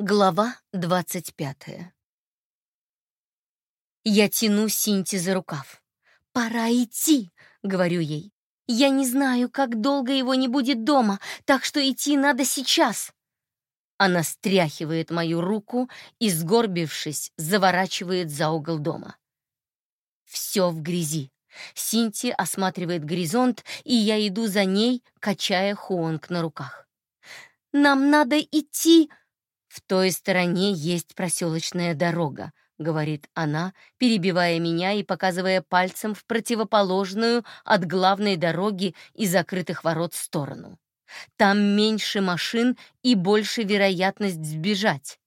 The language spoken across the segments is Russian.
Глава двадцать пятая. Я тяну Синти за рукав. «Пора идти», — говорю ей. «Я не знаю, как долго его не будет дома, так что идти надо сейчас». Она стряхивает мою руку и, сгорбившись, заворачивает за угол дома. Все в грязи. Синти осматривает горизонт, и я иду за ней, качая Хуонг на руках. «Нам надо идти!» «В той стороне есть проселочная дорога», — говорит она, перебивая меня и показывая пальцем в противоположную от главной дороги и закрытых ворот сторону. Там меньше машин и больше вероятность сбежать.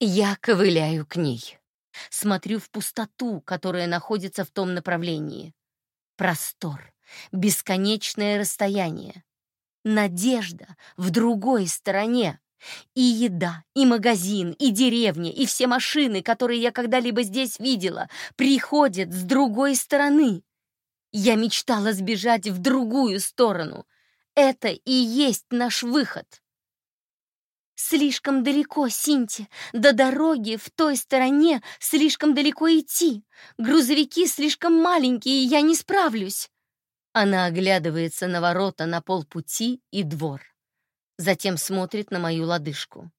Я ковыляю к ней. Смотрю в пустоту, которая находится в том направлении. Простор, бесконечное расстояние. Надежда в другой стороне. И еда, и магазин, и деревня, и все машины, которые я когда-либо здесь видела, приходят с другой стороны. Я мечтала сбежать в другую сторону. Это и есть наш выход. Слишком далеко, Синти. До дороги в той стороне слишком далеко идти. Грузовики слишком маленькие, я не справлюсь. Она оглядывается на ворота на полпути и двор затем смотрит на мою лодыжку.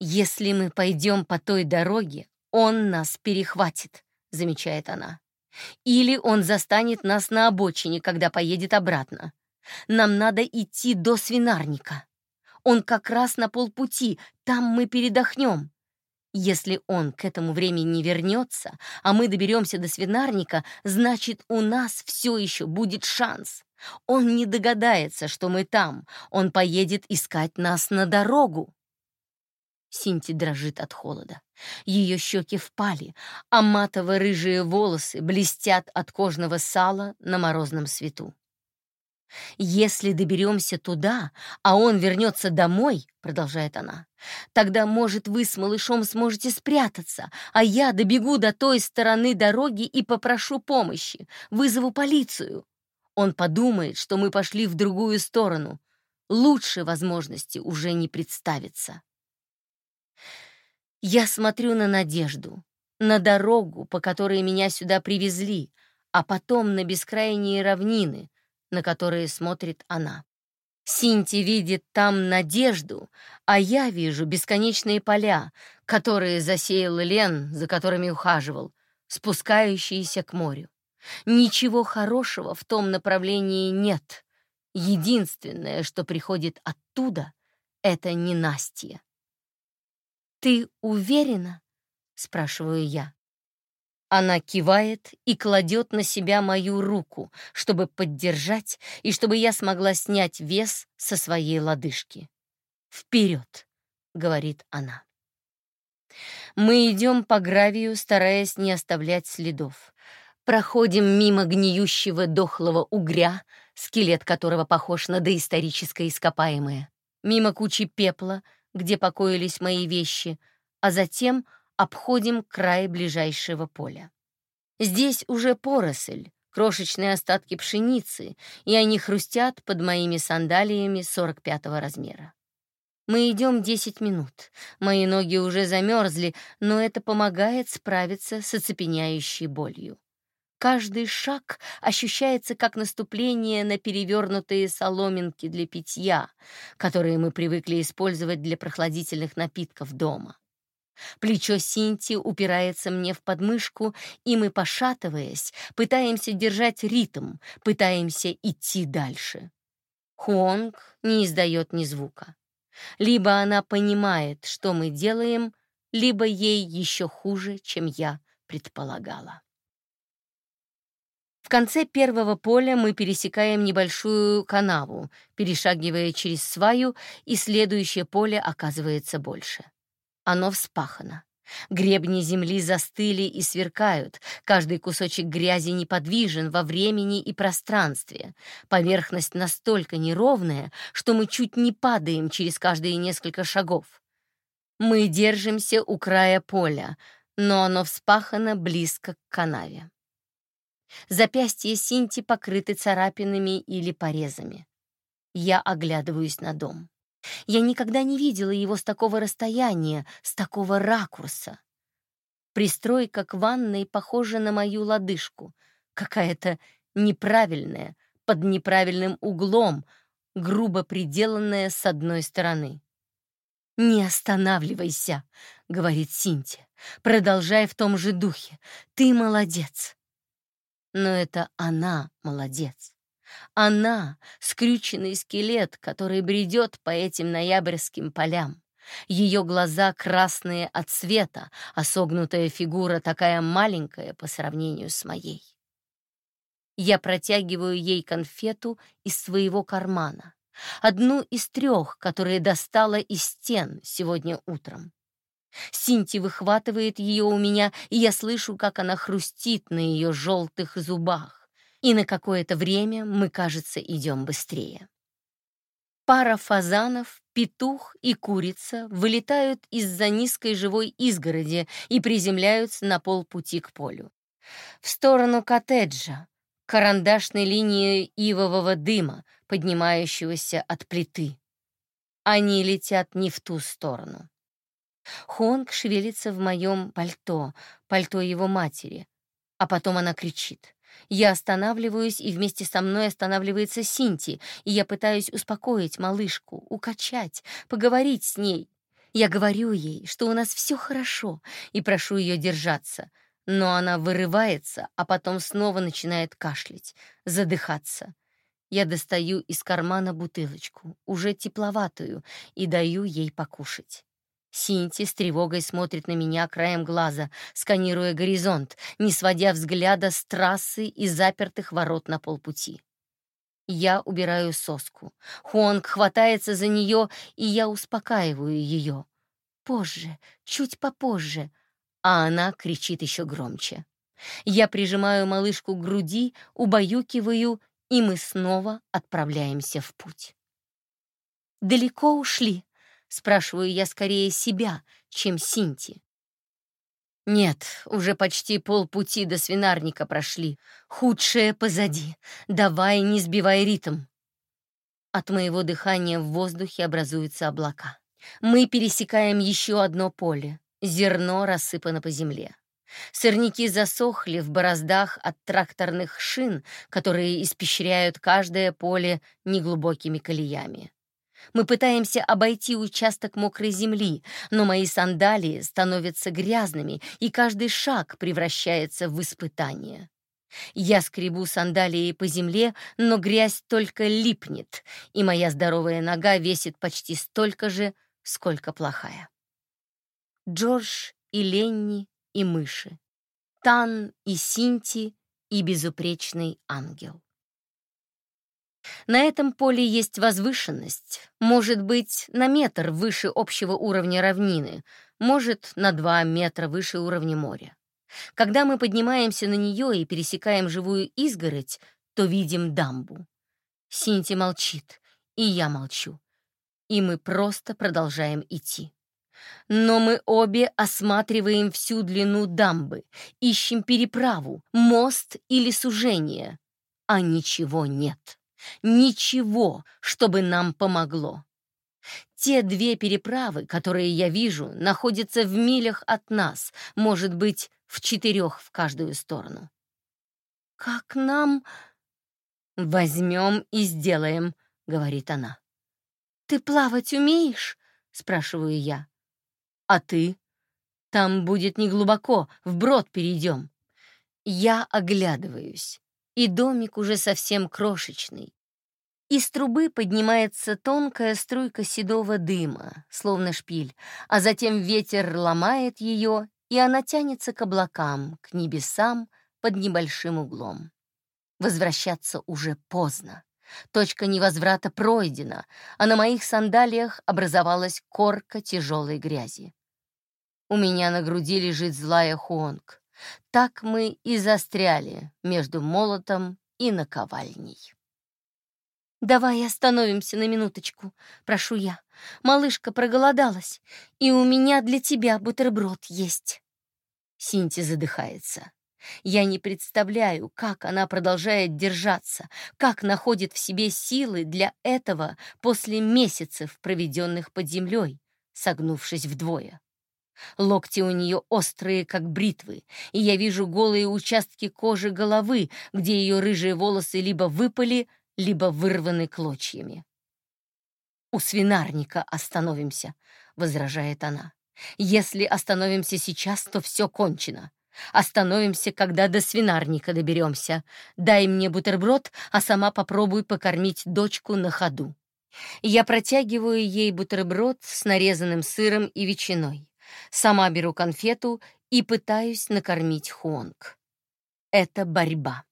«Если мы пойдем по той дороге, он нас перехватит», — замечает она. «Или он застанет нас на обочине, когда поедет обратно. Нам надо идти до свинарника. Он как раз на полпути, там мы передохнем. Если он к этому времени не вернется, а мы доберемся до свинарника, значит, у нас все еще будет шанс. Он не догадается, что мы там. Он поедет искать нас на дорогу. Синти дрожит от холода. Ее щеки впали, а матово-рыжие волосы блестят от кожного сала на морозном свету. «Если доберемся туда, а он вернется домой, — продолжает она, — тогда, может, вы с малышом сможете спрятаться, а я добегу до той стороны дороги и попрошу помощи, вызову полицию. Он подумает, что мы пошли в другую сторону. Лучшей возможности уже не представится. Я смотрю на надежду, на дорогу, по которой меня сюда привезли, а потом на бескрайние равнины, на которые смотрит она. Синти видит там надежду, а я вижу бесконечные поля, которые засеял Лен, за которыми ухаживал, спускающиеся к морю. Ничего хорошего в том направлении нет. Единственное, что приходит оттуда, это ненастье. «Ты уверена?» — спрашиваю я. Она кивает и кладет на себя мою руку, чтобы поддержать и чтобы я смогла снять вес со своей лодыжки. «Вперед!» — говорит она. Мы идем по гравию, стараясь не оставлять следов. Проходим мимо гниющего дохлого угря, скелет которого похож на доисторическое ископаемое, мимо кучи пепла, где покоились мои вещи, а затем обходим край ближайшего поля. Здесь уже поросль, крошечные остатки пшеницы, и они хрустят под моими сандалиями 45-го размера. Мы идем 10 минут. Мои ноги уже замерзли, но это помогает справиться с оцепеняющей болью. Каждый шаг ощущается как наступление на перевернутые соломинки для питья, которые мы привыкли использовать для прохладительных напитков дома. Плечо Синти упирается мне в подмышку, и мы, пошатываясь, пытаемся держать ритм, пытаемся идти дальше. Хуонг не издает ни звука. Либо она понимает, что мы делаем, либо ей еще хуже, чем я предполагала. В конце первого поля мы пересекаем небольшую канаву, перешагивая через сваю, и следующее поле оказывается больше. Оно вспахано. Гребни земли застыли и сверкают, каждый кусочек грязи неподвижен во времени и пространстве. Поверхность настолько неровная, что мы чуть не падаем через каждые несколько шагов. Мы держимся у края поля, но оно вспахано близко к канаве. Запястья Синти покрыты царапинами или порезами. Я оглядываюсь на дом. Я никогда не видела его с такого расстояния, с такого ракурса. Пристройка к ванной похожа на мою лодыжку, какая-то неправильная, под неправильным углом, грубо приделанная с одной стороны. «Не останавливайся», — говорит Синтия. «Продолжай в том же духе. Ты молодец». Но это она молодец. Она — скрюченный скелет, который бредет по этим ноябрьским полям. Ее глаза красные от света, а согнутая фигура такая маленькая по сравнению с моей. Я протягиваю ей конфету из своего кармана, одну из трех, которые достала из стен сегодня утром. Синти выхватывает ее у меня, и я слышу, как она хрустит на ее желтых зубах. И на какое-то время мы, кажется, идем быстрее. Пара фазанов, петух и курица вылетают из-за низкой живой изгороди и приземляются на полпути к полю. В сторону коттеджа, карандашной линии ивового дыма, поднимающегося от плиты. Они летят не в ту сторону. Хонг шевелится в моем пальто, пальто его матери, а потом она кричит. Я останавливаюсь, и вместе со мной останавливается Синти, и я пытаюсь успокоить малышку, укачать, поговорить с ней. Я говорю ей, что у нас все хорошо, и прошу ее держаться, но она вырывается, а потом снова начинает кашлять, задыхаться. Я достаю из кармана бутылочку, уже тепловатую, и даю ей покушать. Синти с тревогой смотрит на меня краем глаза, сканируя горизонт, не сводя взгляда с трассы и запертых ворот на полпути. Я убираю соску. Хуанг хватается за нее, и я успокаиваю ее. Позже, чуть попозже. А она кричит еще громче. Я прижимаю малышку к груди, убаюкиваю, и мы снова отправляемся в путь. Далеко ушли, Спрашиваю я скорее себя, чем Синти. Нет, уже почти полпути до свинарника прошли. Худшее позади. Давай, не сбивай ритм. От моего дыхания в воздухе образуются облака. Мы пересекаем еще одно поле. Зерно рассыпано по земле. Сорняки засохли в бороздах от тракторных шин, которые испещряют каждое поле неглубокими колеями. Мы пытаемся обойти участок мокрой земли, но мои сандалии становятся грязными, и каждый шаг превращается в испытание. Я скребу сандалии по земле, но грязь только липнет, и моя здоровая нога весит почти столько же, сколько плохая. Джордж и Ленни и мыши, Тан и Синти и безупречный ангел. На этом поле есть возвышенность, может быть, на метр выше общего уровня равнины, может, на два метра выше уровня моря. Когда мы поднимаемся на нее и пересекаем живую изгородь, то видим дамбу. Синти молчит, и я молчу. И мы просто продолжаем идти. Но мы обе осматриваем всю длину дамбы, ищем переправу, мост или сужение, а ничего нет. Ничего, чтобы нам помогло. Те две переправы, которые я вижу, находятся в милях от нас, может быть, в четырех в каждую сторону. «Как нам...» «Возьмем и сделаем», — говорит она. «Ты плавать умеешь?» — спрашиваю я. «А ты?» «Там будет неглубоко, вброд перейдем». Я оглядываюсь и домик уже совсем крошечный. Из трубы поднимается тонкая струйка седого дыма, словно шпиль, а затем ветер ломает ее, и она тянется к облакам, к небесам под небольшим углом. Возвращаться уже поздно. Точка невозврата пройдена, а на моих сандалиях образовалась корка тяжелой грязи. У меня на груди лежит злая Хуонг. Так мы и застряли между молотом и наковальней. «Давай остановимся на минуточку», — прошу я. «Малышка проголодалась, и у меня для тебя бутерброд есть». Синти задыхается. Я не представляю, как она продолжает держаться, как находит в себе силы для этого после месяцев, проведенных под землей, согнувшись вдвое. Локти у нее острые, как бритвы, и я вижу голые участки кожи головы, где ее рыжие волосы либо выпали, либо вырваны клочьями. «У свинарника остановимся», — возражает она. «Если остановимся сейчас, то все кончено. Остановимся, когда до свинарника доберемся. Дай мне бутерброд, а сама попробуй покормить дочку на ходу». Я протягиваю ей бутерброд с нарезанным сыром и ветчиной. Сама беру конфету и пытаюсь накормить Хуонг. Это борьба.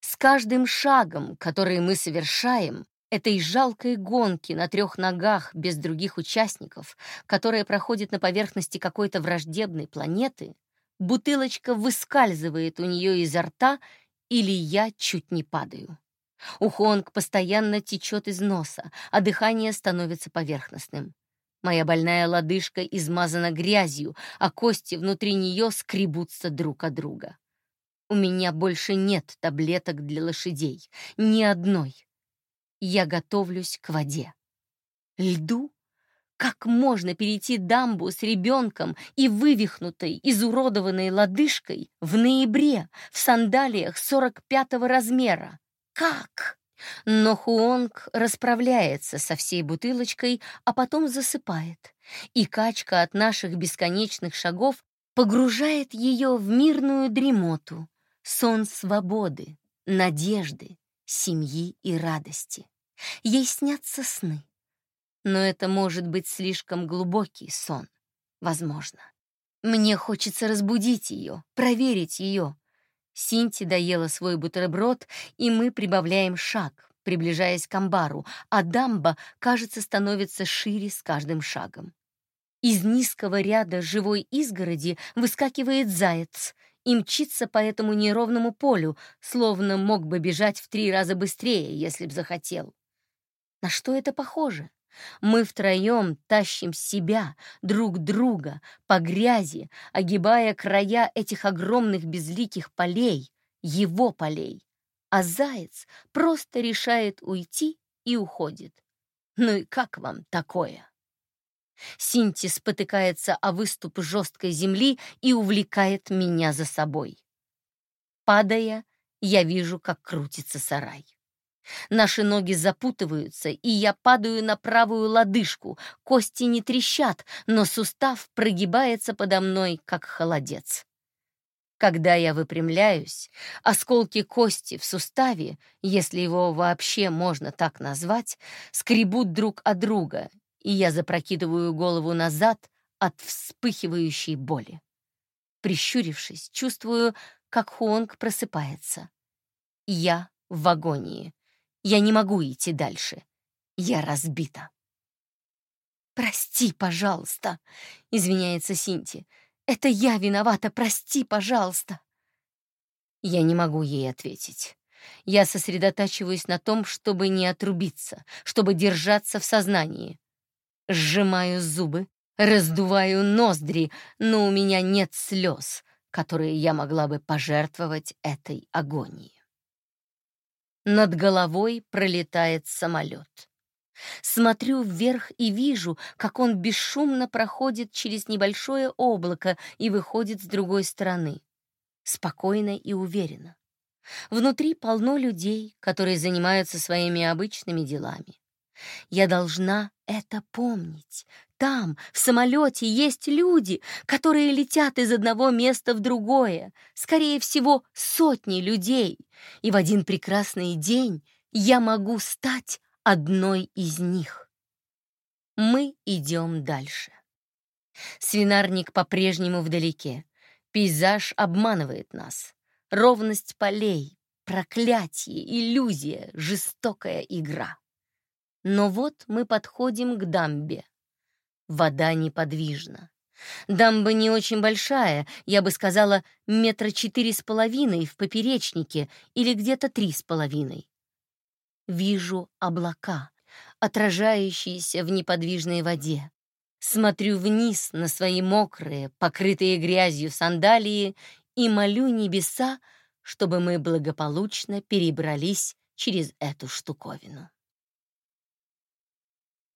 С каждым шагом, который мы совершаем, этой жалкой гонки на трех ногах без других участников, которая проходит на поверхности какой-то враждебной планеты, бутылочка выскальзывает у нее изо рта, или я чуть не падаю. У Хонг постоянно течет из носа, а дыхание становится поверхностным. Моя больная лодыжка измазана грязью, а кости внутри нее скребутся друг от друга. У меня больше нет таблеток для лошадей, ни одной. Я готовлюсь к воде. Льду? Как можно перейти дамбу с ребенком и вывихнутой, изуродованной лодыжкой в ноябре в сандалиях 45-го размера? Как? Но Хуонг расправляется со всей бутылочкой, а потом засыпает, и качка от наших бесконечных шагов погружает ее в мирную дремоту, сон свободы, надежды, семьи и радости. Ей снятся сны. Но это может быть слишком глубокий сон, возможно. Мне хочется разбудить ее, проверить ее, Синти доела свой бутерброд, и мы прибавляем шаг, приближаясь к амбару, а дамба, кажется, становится шире с каждым шагом. Из низкого ряда живой изгороди выскакивает заяц и мчится по этому неровному полю, словно мог бы бежать в три раза быстрее, если б захотел. На что это похоже? Мы втроем тащим себя, друг друга, по грязи, огибая края этих огромных безликих полей, его полей. А заяц просто решает уйти и уходит. Ну и как вам такое? Синти спотыкается о выступ жесткой земли и увлекает меня за собой. Падая, я вижу, как крутится сарай. Наши ноги запутываются, и я падаю на правую лодыжку. Кости не трещат, но сустав прогибается подо мной, как холодец. Когда я выпрямляюсь, осколки кости в суставе, если его вообще можно так назвать, скребут друг от друга, и я запрокидываю голову назад от вспыхивающей боли. Прищурившись, чувствую, как Хуонг просыпается. Я в агонии. Я не могу идти дальше. Я разбита. «Прости, пожалуйста», — извиняется Синти. «Это я виновата, прости, пожалуйста». Я не могу ей ответить. Я сосредотачиваюсь на том, чтобы не отрубиться, чтобы держаться в сознании. Сжимаю зубы, раздуваю ноздри, но у меня нет слез, которые я могла бы пожертвовать этой агонии. Над головой пролетает самолет. Смотрю вверх и вижу, как он бесшумно проходит через небольшое облако и выходит с другой стороны. Спокойно и уверенно. Внутри полно людей, которые занимаются своими обычными делами. Я должна это помнить. Там, в самолете, есть люди, которые летят из одного места в другое, скорее всего, сотни людей. И в один прекрасный день я могу стать одной из них. Мы идем дальше. Свинарник по-прежнему вдалеке. Пейзаж обманывает нас. Ровность полей, проклятие, иллюзия, жестокая игра. Но вот мы подходим к дамбе. Вода неподвижна. Дамба не очень большая, я бы сказала, метра четыре с половиной в поперечнике или где-то три с половиной. Вижу облака, отражающиеся в неподвижной воде. Смотрю вниз на свои мокрые, покрытые грязью сандалии и молю небеса, чтобы мы благополучно перебрались через эту штуковину.